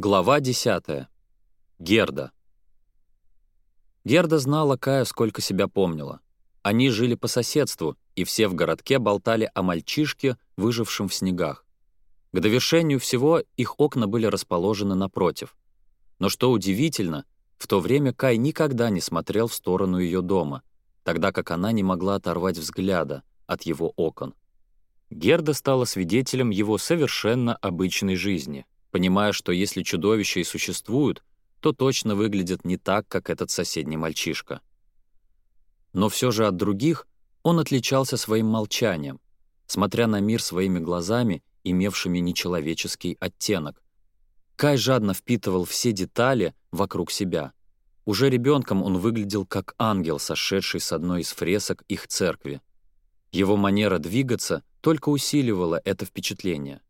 Глава 10. Герда. Герда знала Кая, сколько себя помнила. Они жили по соседству, и все в городке болтали о мальчишке, выжившем в снегах. К довершению всего их окна были расположены напротив. Но что удивительно, в то время Кай никогда не смотрел в сторону ее дома, тогда как она не могла оторвать взгляда от его окон. Герда стала свидетелем его совершенно обычной жизни — понимая, что если чудовища и существуют, то точно выглядят не так, как этот соседний мальчишка. Но все же от других он отличался своим молчанием, смотря на мир своими глазами, имевшими нечеловеческий оттенок. Кай жадно впитывал все детали вокруг себя. Уже ребенком он выглядел как ангел, сошедший с одной из фресок их церкви. Его манера двигаться только усиливала это впечатление.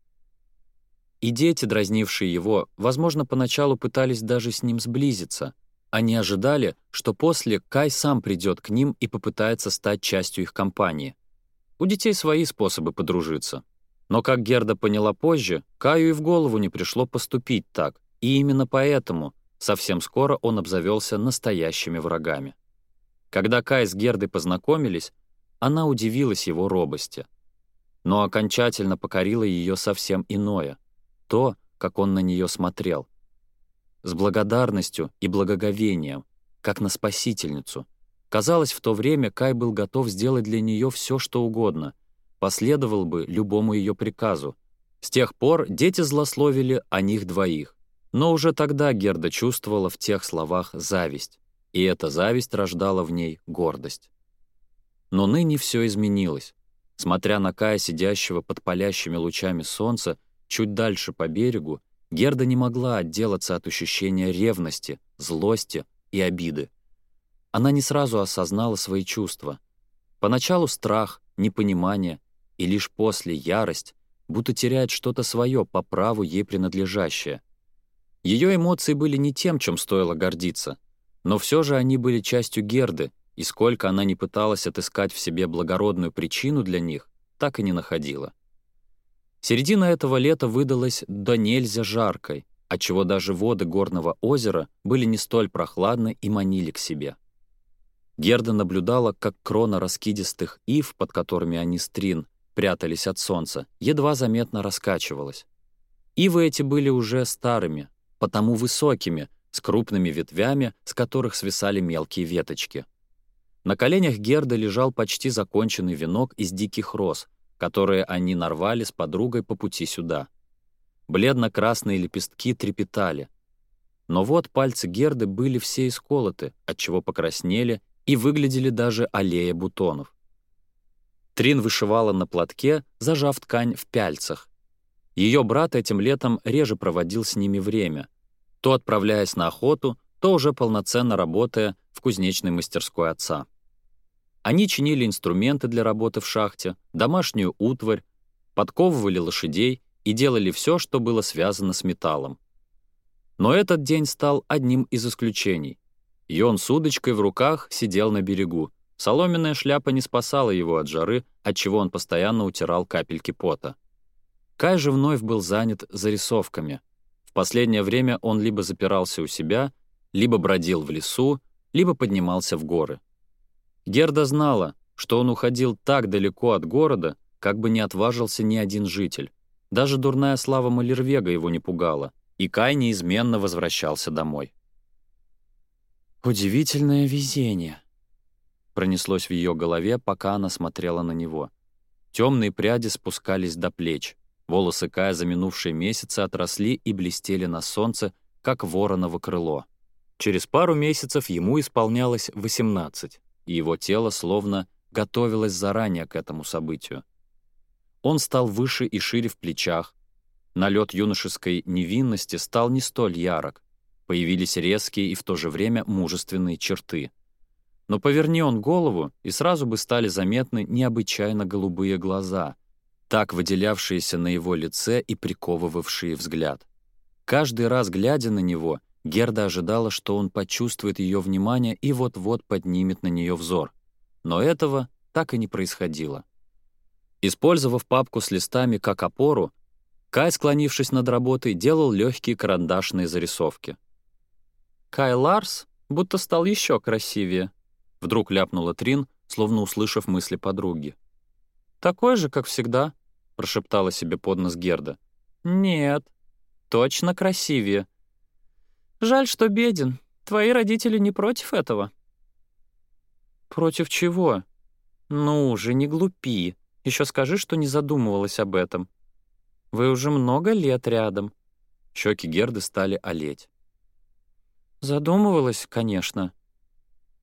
И дети, дразнившие его, возможно, поначалу пытались даже с ним сблизиться. Они ожидали, что после Кай сам придет к ним и попытается стать частью их компании. У детей свои способы подружиться. Но, как Герда поняла позже, Каю и в голову не пришло поступить так, и именно поэтому совсем скоро он обзавелся настоящими врагами. Когда Кай с Гердой познакомились, она удивилась его робости. Но окончательно покорило ее совсем иное — то, как он на нее смотрел. С благодарностью и благоговением, как на спасительницу. Казалось, в то время Кай был готов сделать для нее все, что угодно, последовал бы любому ее приказу. С тех пор дети злословили о них двоих. Но уже тогда Герда чувствовала в тех словах зависть, и эта зависть рождала в ней гордость. Но ныне все изменилось. Смотря на Кая, сидящего под палящими лучами солнца, Чуть дальше по берегу Герда не могла отделаться от ощущения ревности, злости и обиды. Она не сразу осознала свои чувства. Поначалу страх, непонимание и лишь после ярость, будто теряет что-то свое по праву ей принадлежащее. Ее эмоции были не тем, чем стоило гордиться, но все же они были частью Герды, и сколько она не пыталась отыскать в себе благородную причину для них, так и не находила. Середина этого лета выдалась до нельзя жаркой, отчего даже воды горного озера были не столь прохладны и манили к себе. Герда наблюдала, как крона раскидистых ив, под которыми они стрин, прятались от солнца, едва заметно раскачивалась. Ивы эти были уже старыми, потому высокими, с крупными ветвями, с которых свисали мелкие веточки. На коленях Герды лежал почти законченный венок из диких роз — которые они нарвали с подругой по пути сюда. Бледно-красные лепестки трепетали. Но вот пальцы Герды были все исколоты, отчего покраснели и выглядели даже аллея бутонов. Трин вышивала на платке, зажав ткань в пяльцах. Ее брат этим летом реже проводил с ними время, то отправляясь на охоту, то уже полноценно работая в кузнечной мастерской отца. Они чинили инструменты для работы в шахте, домашнюю утварь, подковывали лошадей и делали все, что было связано с металлом. Но этот день стал одним из исключений. И он с удочкой в руках сидел на берегу. Соломенная шляпа не спасала его от жары, от чего он постоянно утирал капельки пота. Кай же вновь был занят зарисовками. В последнее время он либо запирался у себя, либо бродил в лесу, либо поднимался в горы. Герда знала, что он уходил так далеко от города, как бы не отважился ни один житель. Даже дурная слава Малервега его не пугала, и Кай неизменно возвращался домой. «Удивительное везение», — пронеслось в ее голове, пока она смотрела на него. Темные пряди спускались до плеч, волосы Кая за минувшие месяцы отросли и блестели на солнце, как вороново крыло. Через пару месяцев ему исполнялось 18 и его тело словно готовилось заранее к этому событию. Он стал выше и шире в плечах, налет юношеской невинности стал не столь ярок, появились резкие и в то же время мужественные черты. Но поверни он голову, и сразу бы стали заметны необычайно голубые глаза, так выделявшиеся на его лице и приковывавшие взгляд. Каждый раз, глядя на него, Герда ожидала, что он почувствует ее внимание и вот-вот поднимет на нее взор. Но этого так и не происходило. Использовав папку с листами как опору, Кай, склонившись над работой, делал легкие карандашные зарисовки. «Кай Ларс будто стал еще красивее», — вдруг ляпнула Трин, словно услышав мысли подруги. «Такой же, как всегда», — прошептала себе под нос Герда. «Нет, точно красивее», Жаль, что беден. Твои родители не против этого?» «Против чего?» «Ну же, не глупи. Еще скажи, что не задумывалась об этом. Вы уже много лет рядом». Щеки Герды стали олеть. «Задумывалась, конечно.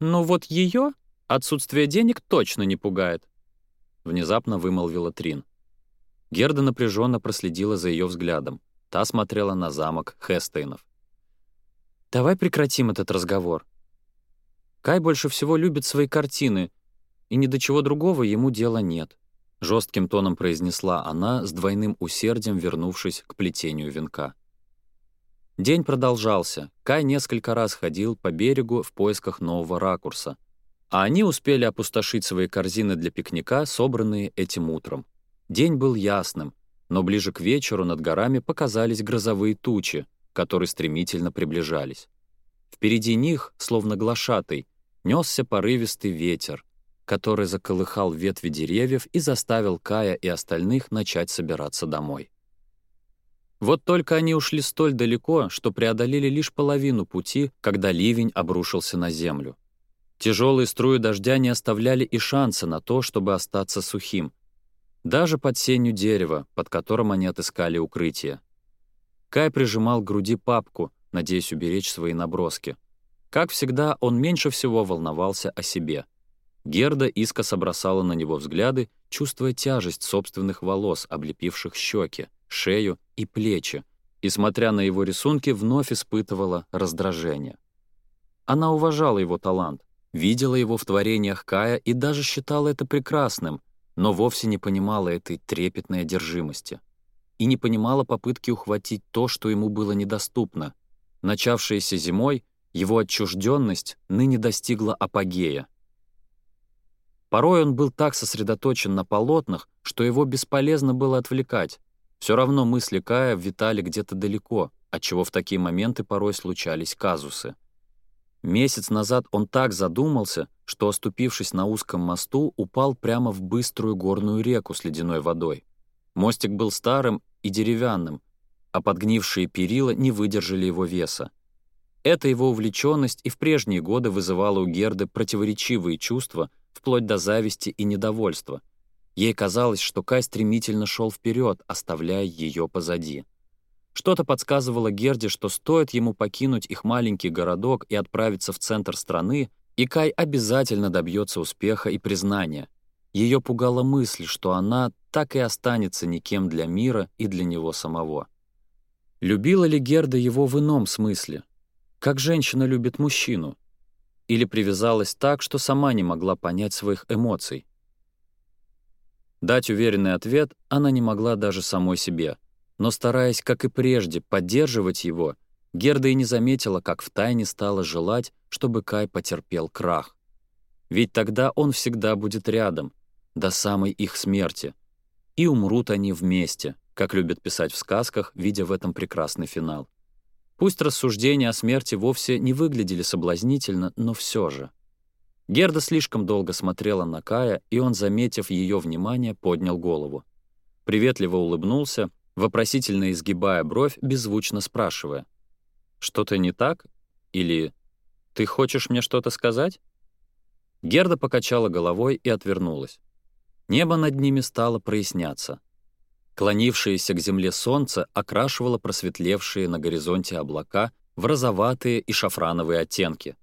Но вот ее отсутствие денег точно не пугает», — внезапно вымолвила Трин. Герда напряженно проследила за ее взглядом. Та смотрела на замок Хестейнов. Давай прекратим этот разговор. Кай больше всего любит свои картины, и ни до чего другого ему дела нет. Жестким тоном произнесла она, с двойным усердием вернувшись к плетению венка. День продолжался. Кай несколько раз ходил по берегу в поисках нового ракурса. А они успели опустошить свои корзины для пикника, собранные этим утром. День был ясным, но ближе к вечеру над горами показались грозовые тучи, которые стремительно приближались. Впереди них, словно глашатый, несся порывистый ветер, который заколыхал ветви деревьев и заставил Кая и остальных начать собираться домой. Вот только они ушли столь далеко, что преодолели лишь половину пути, когда ливень обрушился на землю. Тяжелые струи дождя не оставляли и шанса на то, чтобы остаться сухим, даже под сенью дерева, под которым они отыскали укрытие. Кай прижимал к груди папку, надеясь уберечь свои наброски. Как всегда, он меньше всего волновался о себе. Герда искоса бросала на него взгляды, чувствуя тяжесть собственных волос, облепивших щеки, шею и плечи, и, смотря на его рисунки, вновь испытывала раздражение. Она уважала его талант, видела его в творениях Кая и даже считала это прекрасным, но вовсе не понимала этой трепетной одержимости и не понимала попытки ухватить то, что ему было недоступно. Начавшаяся зимой, его отчужденность ныне достигла апогея. Порой он был так сосредоточен на полотнах, что его бесполезно было отвлекать. Все равно мысли Кая витали где-то далеко, отчего в такие моменты порой случались казусы. Месяц назад он так задумался, что, оступившись на узком мосту, упал прямо в быструю горную реку с ледяной водой. Мостик был старым и деревянным, а подгнившие перила не выдержали его веса. Эта его увлеченность и в прежние годы вызывала у Герды противоречивые чувства, вплоть до зависти и недовольства. Ей казалось, что Кай стремительно шел вперед, оставляя ее позади. Что-то подсказывало Герде, что стоит ему покинуть их маленький городок и отправиться в центр страны, и Кай обязательно добьется успеха и признания. Ее пугала мысль, что она так и останется никем для мира и для него самого. Любила ли Герда его в ином смысле? Как женщина любит мужчину? Или привязалась так, что сама не могла понять своих эмоций? Дать уверенный ответ она не могла даже самой себе, но стараясь, как и прежде, поддерживать его, Герда и не заметила, как втайне стала желать, чтобы Кай потерпел крах. Ведь тогда он всегда будет рядом, до самой их смерти — и умрут они вместе, как любят писать в сказках, видя в этом прекрасный финал. Пусть рассуждения о смерти вовсе не выглядели соблазнительно, но все же. Герда слишком долго смотрела на Кая, и он, заметив ее внимание, поднял голову. Приветливо улыбнулся, вопросительно изгибая бровь, беззвучно спрашивая. «Что-то не так? Или ты хочешь мне что-то сказать?» Герда покачала головой и отвернулась. Небо над ними стало проясняться. Клонившееся к земле солнце окрашивало просветлевшие на горизонте облака в розоватые и шафрановые оттенки.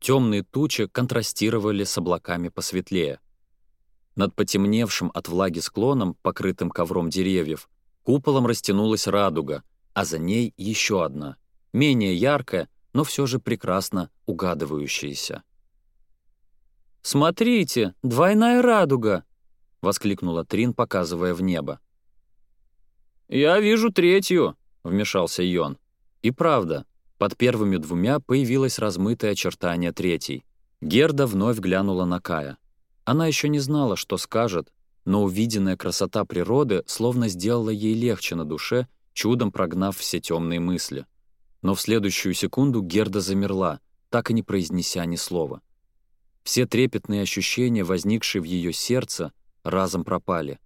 Темные тучи контрастировали с облаками посветлее. Над потемневшим от влаги склоном, покрытым ковром деревьев, куполом растянулась радуга, а за ней еще одна, менее яркая, но все же прекрасно угадывающаяся. «Смотрите, двойная радуга!» — воскликнула Трин, показывая в небо. «Я вижу третью», — вмешался Йон. И правда, под первыми двумя появилось размытое очертание третьей. Герда вновь глянула на Кая. Она еще не знала, что скажет, но увиденная красота природы словно сделала ей легче на душе, чудом прогнав все темные мысли. Но в следующую секунду Герда замерла, так и не произнеся ни слова. Все трепетные ощущения, возникшие в ее сердце, разом пропали.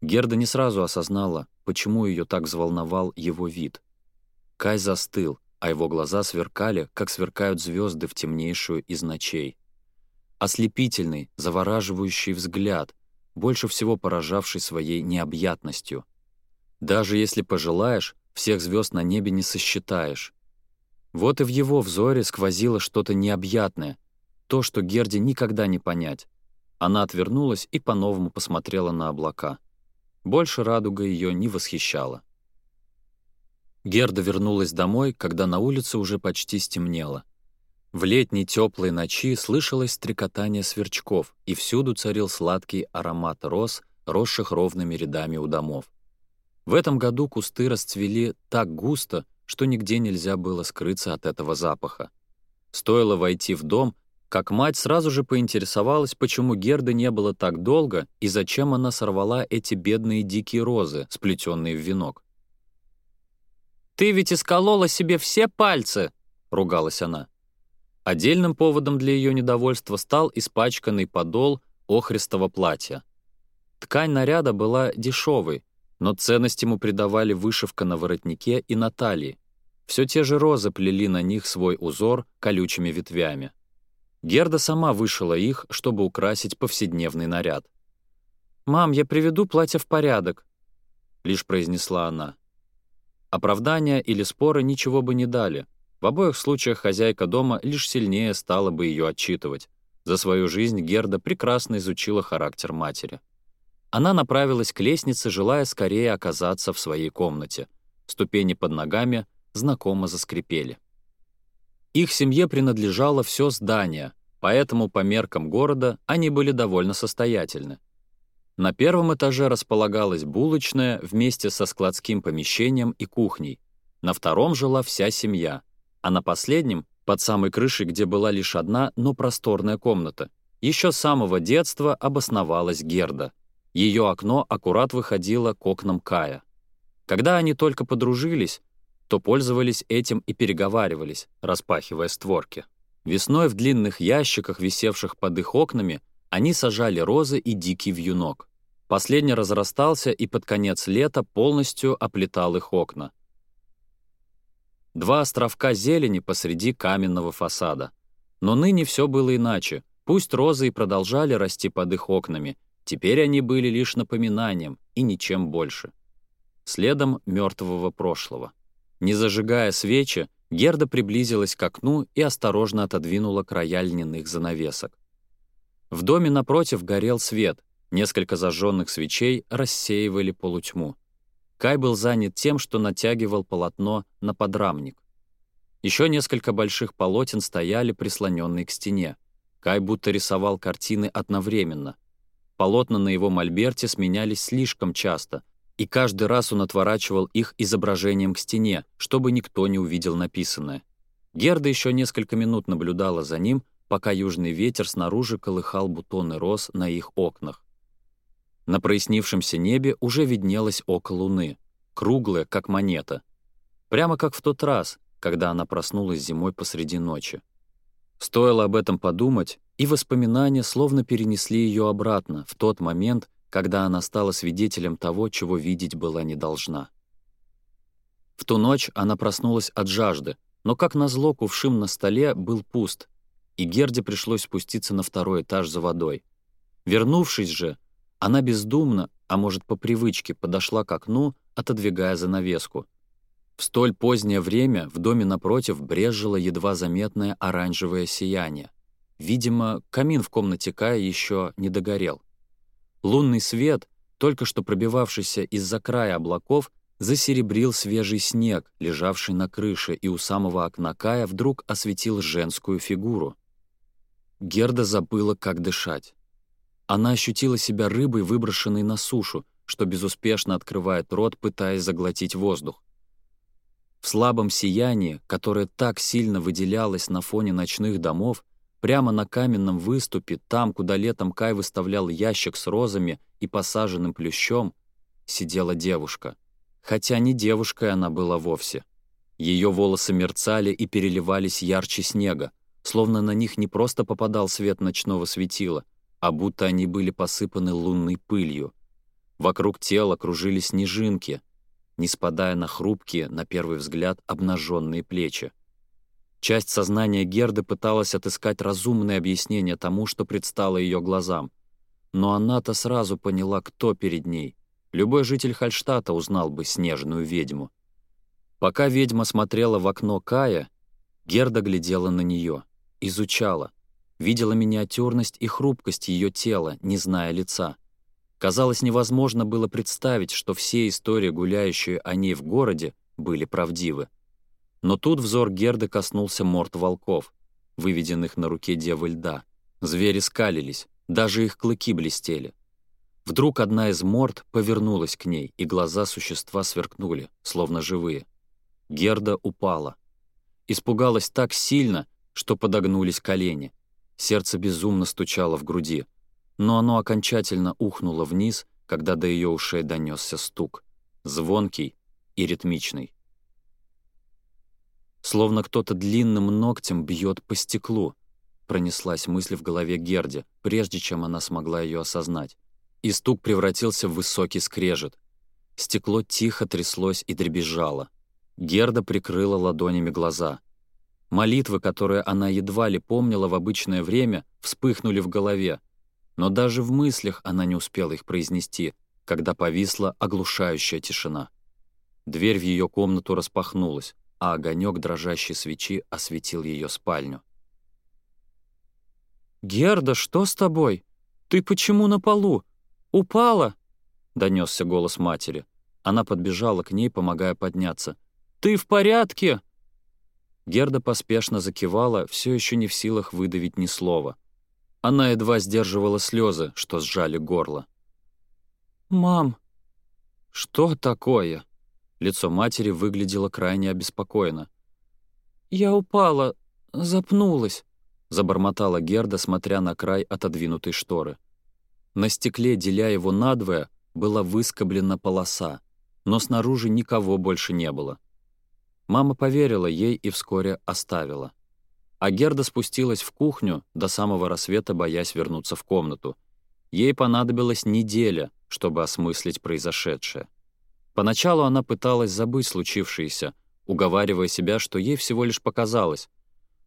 Герда не сразу осознала, почему ее так взволновал его вид. Кай застыл, а его глаза сверкали, как сверкают звезды в темнейшую из ночей. Ослепительный, завораживающий взгляд, больше всего поражавший своей необъятностью. Даже если пожелаешь, всех звезд на небе не сосчитаешь. Вот и в его взоре сквозило что-то необъятное, то, что Герде никогда не понять. Она отвернулась и по-новому посмотрела на облака. Больше радуга ее не восхищала. Герда вернулась домой, когда на улице уже почти стемнело. В летней теплой ночи слышалось стрекотание сверчков, и всюду царил сладкий аромат роз, росших ровными рядами у домов. В этом году кусты расцвели так густо, что нигде нельзя было скрыться от этого запаха. Стоило войти в дом, как мать сразу же поинтересовалась, почему Герды не было так долго и зачем она сорвала эти бедные дикие розы, сплетенные в венок. «Ты ведь исколола себе все пальцы!» — ругалась она. Отдельным поводом для ее недовольства стал испачканный подол охристого платья. Ткань наряда была дешевой, но ценность ему придавали вышивка на воротнике и на талии. Все те же розы плели на них свой узор колючими ветвями. Герда сама вышила их, чтобы украсить повседневный наряд. «Мам, я приведу платье в порядок», — лишь произнесла она. Оправдания или споры ничего бы не дали. В обоих случаях хозяйка дома лишь сильнее стала бы ее отчитывать. За свою жизнь Герда прекрасно изучила характер матери. Она направилась к лестнице, желая скорее оказаться в своей комнате. Ступени под ногами знакомо заскрипели. Их семье принадлежало все здание, поэтому по меркам города они были довольно состоятельны. На первом этаже располагалась булочная вместе со складским помещением и кухней. На втором жила вся семья, а на последнем, под самой крышей, где была лишь одна, но просторная комната, еще с самого детства обосновалась Герда. Ее окно аккурат выходило к окнам Кая. Когда они только подружились, то пользовались этим и переговаривались, распахивая створки. Весной в длинных ящиках, висевших под их окнами, они сажали розы и дикий вьюнок. Последний разрастался и под конец лета полностью оплетал их окна. Два островка зелени посреди каменного фасада. Но ныне все было иначе. Пусть розы и продолжали расти под их окнами, теперь они были лишь напоминанием и ничем больше. Следом мертвого прошлого. Не зажигая свечи, Герда приблизилась к окну и осторожно отодвинула края льняных занавесок. В доме напротив горел свет, несколько зажженных свечей рассеивали полутьму. Кай был занят тем, что натягивал полотно на подрамник. Еще несколько больших полотен стояли прислоненные к стене. Кай будто рисовал картины одновременно. Полотна на его мольберте сменялись слишком часто, и каждый раз он отворачивал их изображением к стене, чтобы никто не увидел написанное. Герда еще несколько минут наблюдала за ним, пока южный ветер снаружи колыхал бутоны роз на их окнах. На прояснившемся небе уже виднелось око луны, круглое, как монета. Прямо как в тот раз, когда она проснулась зимой посреди ночи. Стоило об этом подумать, и воспоминания словно перенесли ее обратно, в тот момент, когда она стала свидетелем того, чего видеть была не должна. В ту ночь она проснулась от жажды, но, как назло, кувшин на столе был пуст, и Герде пришлось спуститься на второй этаж за водой. Вернувшись же, она бездумно, а может по привычке, подошла к окну, отодвигая занавеску. В столь позднее время в доме напротив брежило едва заметное оранжевое сияние. Видимо, камин в комнате Кая еще не догорел. Лунный свет, только что пробивавшийся из-за края облаков, засеребрил свежий снег, лежавший на крыше, и у самого окна Кая вдруг осветил женскую фигуру. Герда забыла, как дышать. Она ощутила себя рыбой, выброшенной на сушу, что безуспешно открывает рот, пытаясь заглотить воздух. В слабом сиянии, которое так сильно выделялось на фоне ночных домов, Прямо на каменном выступе, там, куда летом Кай выставлял ящик с розами и посаженным плющом, сидела девушка. Хотя не девушкой она была вовсе. Ее волосы мерцали и переливались ярче снега, словно на них не просто попадал свет ночного светила, а будто они были посыпаны лунной пылью. Вокруг тела кружились снежинки, не спадая на хрупкие, на первый взгляд, обнаженные плечи. Часть сознания Герды пыталась отыскать разумное объяснение тому, что предстало ее глазам. Но она-то сразу поняла, кто перед ней. Любой житель Хальштата узнал бы снежную ведьму. Пока ведьма смотрела в окно Кая, Герда глядела на нее, изучала, видела миниатюрность и хрупкость ее тела, не зная лица. Казалось, невозможно было представить, что все истории, гуляющие о ней в городе, были правдивы. Но тут взор Герды коснулся морд волков, выведенных на руке Девы Льда. Звери скалились, даже их клыки блестели. Вдруг одна из морд повернулась к ней, и глаза существа сверкнули, словно живые. Герда упала. Испугалась так сильно, что подогнулись колени. Сердце безумно стучало в груди, но оно окончательно ухнуло вниз, когда до ее ушей донесся стук. Звонкий и ритмичный словно кто-то длинным ногтем бьет по стеклу. Пронеслась мысль в голове Герди, прежде чем она смогла ее осознать. И стук превратился в высокий скрежет. Стекло тихо тряслось и дребезжало. Герда прикрыла ладонями глаза. Молитвы, которые она едва ли помнила в обычное время, вспыхнули в голове. Но даже в мыслях она не успела их произнести, когда повисла оглушающая тишина. Дверь в ее комнату распахнулась а огонек дрожащей свечи осветил ее спальню. «Герда, что с тобой? Ты почему на полу? Упала?» — донесся голос матери. Она подбежала к ней, помогая подняться. «Ты в порядке?» Герда поспешно закивала, все еще не в силах выдавить ни слова. Она едва сдерживала слезы, что сжали горло. «Мам, что такое?» Лицо матери выглядело крайне обеспокоено. «Я упала, запнулась», — забормотала Герда, смотря на край отодвинутой шторы. На стекле, деля его надвое, была выскоблена полоса, но снаружи никого больше не было. Мама поверила ей и вскоре оставила. А Герда спустилась в кухню до самого рассвета, боясь вернуться в комнату. Ей понадобилась неделя, чтобы осмыслить произошедшее. Поначалу она пыталась забыть случившееся, уговаривая себя, что ей всего лишь показалось,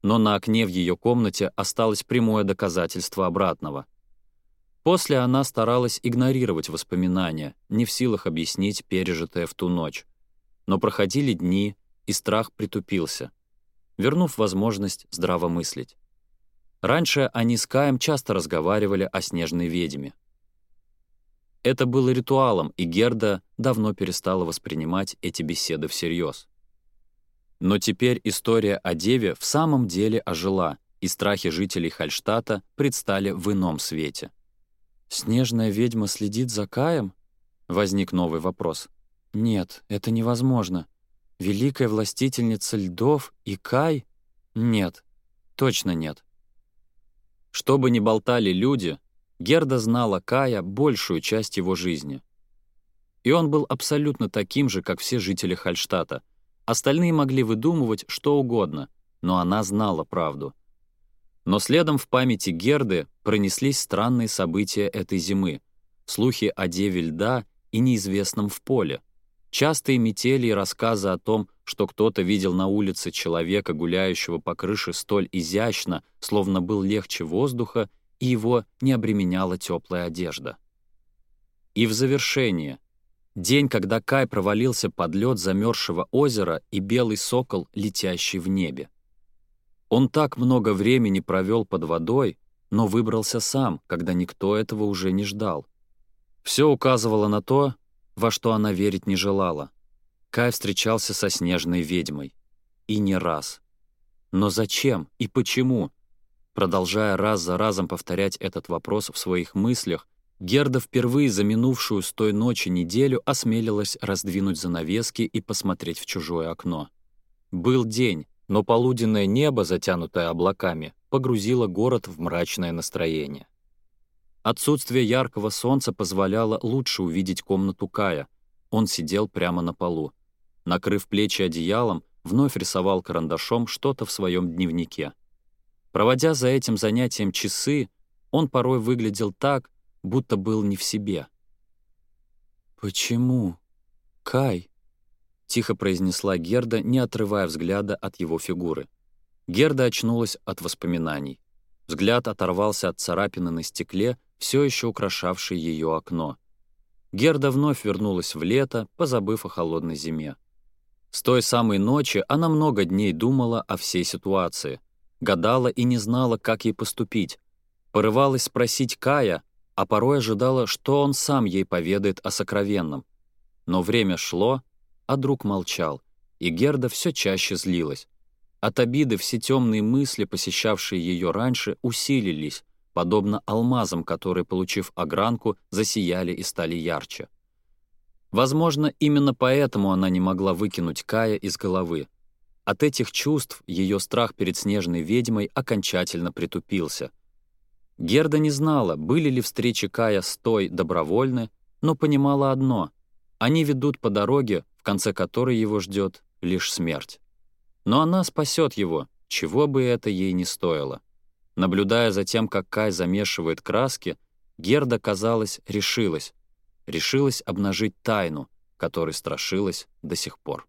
но на окне в ее комнате осталось прямое доказательство обратного. После она старалась игнорировать воспоминания, не в силах объяснить пережитое в ту ночь. Но проходили дни, и страх притупился, вернув возможность здравомыслить. Раньше они с Каем часто разговаривали о снежной ведьме. Это было ритуалом, и Герда давно перестала воспринимать эти беседы всерьез. Но теперь история о деве в самом деле ожила, и страхи жителей Хальштата предстали в ином свете. «Снежная ведьма следит за Каем?» — возник новый вопрос. «Нет, это невозможно. Великая властительница льдов и Кай? Нет, точно нет». Что бы ни болтали люди, Герда знала Кая большую часть его жизни. И он был абсолютно таким же, как все жители Хальштата. Остальные могли выдумывать что угодно, но она знала правду. Но следом в памяти Герды пронеслись странные события этой зимы. Слухи о Деве Льда и неизвестном в поле. Частые метели и рассказы о том, что кто-то видел на улице человека, гуляющего по крыше столь изящно, словно был легче воздуха, и его не обременяла теплая одежда. И в завершение. День, когда Кай провалился под лед замерзшего озера и белый сокол, летящий в небе. Он так много времени провел под водой, но выбрался сам, когда никто этого уже не ждал. Все указывало на то, во что она верить не желала. Кай встречался со снежной ведьмой. И не раз. Но зачем и почему Продолжая раз за разом повторять этот вопрос в своих мыслях, Герда впервые за минувшую с той ночи неделю осмелилась раздвинуть занавески и посмотреть в чужое окно. Был день, но полуденное небо, затянутое облаками, погрузило город в мрачное настроение. Отсутствие яркого солнца позволяло лучше увидеть комнату Кая. Он сидел прямо на полу. Накрыв плечи одеялом, вновь рисовал карандашом что-то в своем дневнике — Проводя за этим занятием часы, он порой выглядел так, будто был не в себе. «Почему? Кай?» — тихо произнесла Герда, не отрывая взгляда от его фигуры. Герда очнулась от воспоминаний. Взгляд оторвался от царапины на стекле, все еще украшавшей ее окно. Герда вновь вернулась в лето, позабыв о холодной зиме. С той самой ночи она много дней думала о всей ситуации — гадала и не знала, как ей поступить. Порывалась спросить Кая, а порой ожидала, что он сам ей поведает о сокровенном. Но время шло, а друг молчал, и Герда все чаще злилась. От обиды все темные мысли, посещавшие ее раньше, усилились, подобно алмазам, которые, получив огранку, засияли и стали ярче. Возможно, именно поэтому она не могла выкинуть Кая из головы. От этих чувств ее страх перед снежной ведьмой окончательно притупился. Герда не знала, были ли встречи Кая с той добровольны, но понимала одно — они ведут по дороге, в конце которой его ждет лишь смерть. Но она спасет его, чего бы это ей не стоило. Наблюдая за тем, как Кай замешивает краски, Герда, казалось, решилась. Решилась обнажить тайну, которой страшилась до сих пор.